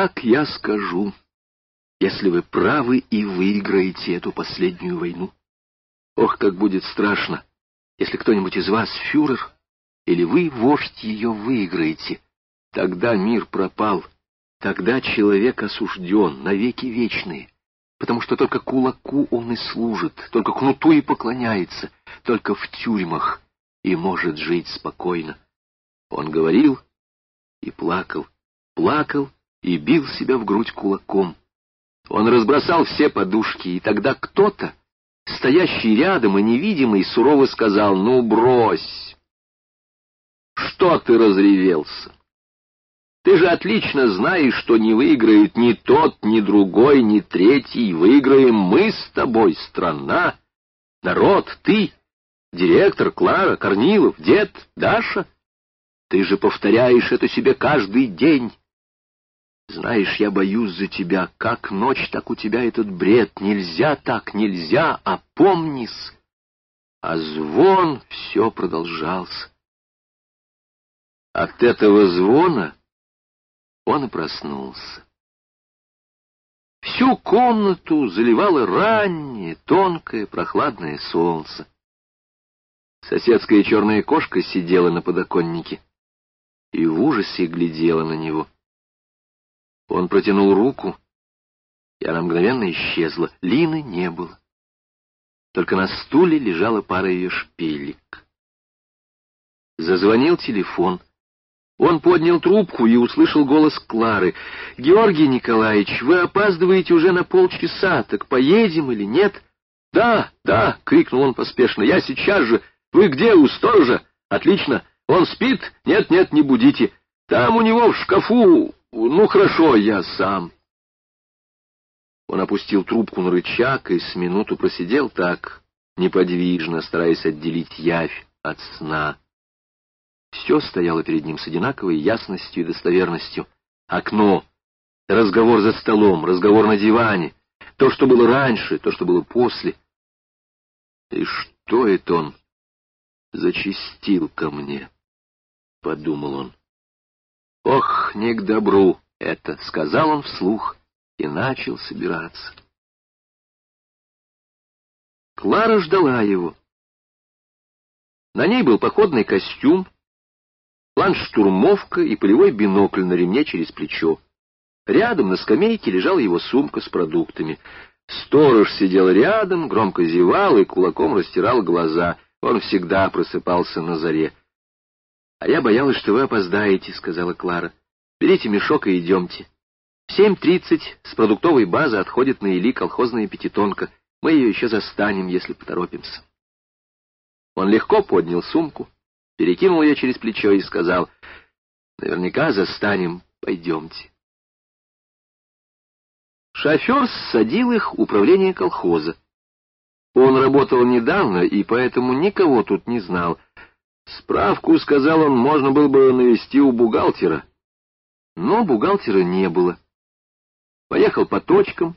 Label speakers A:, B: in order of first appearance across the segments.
A: Так я скажу, если вы правы и выиграете эту последнюю войну. Ох, как будет страшно, если кто-нибудь из вас фюрер, или вы, вождь, ее выиграете. Тогда мир пропал, тогда человек осужден навеки вечные, потому что только кулаку он и служит, только кнуту и поклоняется, только в тюрьмах и может жить спокойно. Он говорил и плакал, плакал и бил себя в грудь кулаком. Он разбросал все подушки, и тогда кто-то, стоящий рядом и невидимый, сурово сказал, «Ну, брось! Что ты разревелся? Ты же отлично знаешь, что не выиграет ни тот, ни другой, ни третий. Выиграем мы с тобой, страна, народ, ты, директор, Клара, Корнилов, дед, Даша. Ты же повторяешь это себе каждый день». Знаешь, я боюсь за тебя, как ночь, так у тебя этот бред. Нельзя так, нельзя, опомнись. А звон все продолжался. От этого звона он и проснулся. Всю комнату заливало раннее, тонкое, прохладное солнце. Соседская черная кошка сидела на подоконнике и в ужасе глядела на него. Он протянул руку, и она мгновенно исчезла. Лины не было. Только на стуле лежала пара ее шпилек. Зазвонил телефон. Он поднял трубку и услышал голос Клары. «Георгий Николаевич, вы опаздываете уже на полчаса, так поедем или нет?» «Да, да!» — крикнул он поспешно. «Я сейчас же! Вы где, у сторожа? Отлично! Он спит? Нет, нет, не будите! Там у него в шкафу ну, хорошо, я сам. Он опустил трубку на рычаг и с минуту просидел так, неподвижно, стараясь отделить явь от сна. Все стояло перед ним с одинаковой ясностью и достоверностью. Окно, разговор за столом, разговор на диване, то, что было раньше, то, что было после. И что это он зачистил ко мне? — подумал он. «Ох, не к добру это!» — сказал он вслух и начал собираться. Клара ждала его. На ней был походный костюм, план-штурмовка и полевой бинокль на ремне через плечо. Рядом на скамейке лежала его сумка с продуктами. Сторож сидел рядом, громко зевал и кулаком растирал глаза. Он всегда просыпался на заре. — А я боялась, что вы опоздаете, — сказала Клара. — Берите мешок и идемте. В семь тридцать с продуктовой базы отходит на Или колхозная пятитонка. Мы ее еще застанем, если поторопимся. Он легко поднял сумку, перекинул ее через плечо и сказал, — Наверняка застанем, пойдемте. Шофер ссадил их управление колхоза. Он работал недавно и поэтому никого тут не знал — Справку, сказал он, можно было бы навести у бухгалтера. Но бухгалтера не было. Поехал по точкам.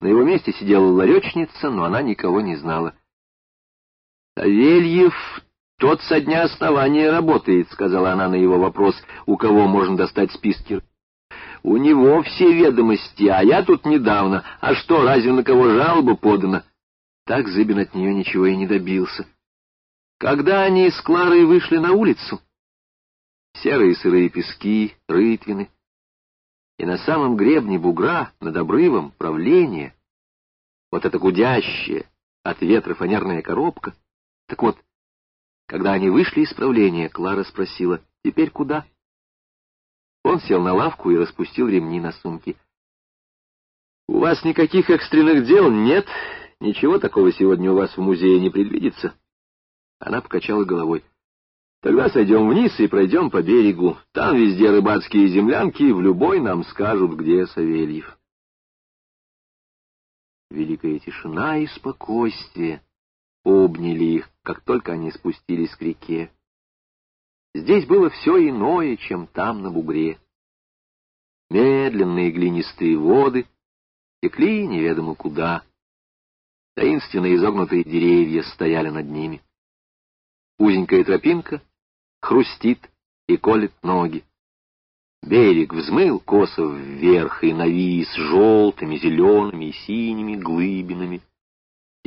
A: На его месте сидела ларечница, но она никого не знала. «Савельев, тот со дня основания работает», — сказала она на его вопрос, у кого можно достать списки. «У него все ведомости, а я тут недавно. А что, разве на кого жалоба подана?» Так Зыбин от нее ничего и не добился. Когда они с Кларой вышли на улицу, серые сырые пески, рытвины, и на самом гребне бугра, над обрывом, правление, вот эта гудящая от ветра фанерная коробка. Так вот, когда они вышли из правления, Клара спросила, «Теперь куда?» Он сел на лавку и распустил ремни на сумке. «У вас никаких экстренных дел нет? Ничего такого сегодня у вас в музее не предвидится?» Она покачала головой. Тогда сойдем вниз и пройдем по берегу. Там везде рыбацкие землянки, и в любой нам скажут, где Савельев. Великая тишина и спокойствие обняли их, как только они спустились к реке. Здесь было все иное, чем там, на бугре. Медленные глинистые воды текли неведомо куда. Таинственно изогнутые деревья стояли над ними. Узенькая тропинка хрустит и колет ноги. Берег взмыл косо вверх и навис желтыми, зелеными и синими глыбинами.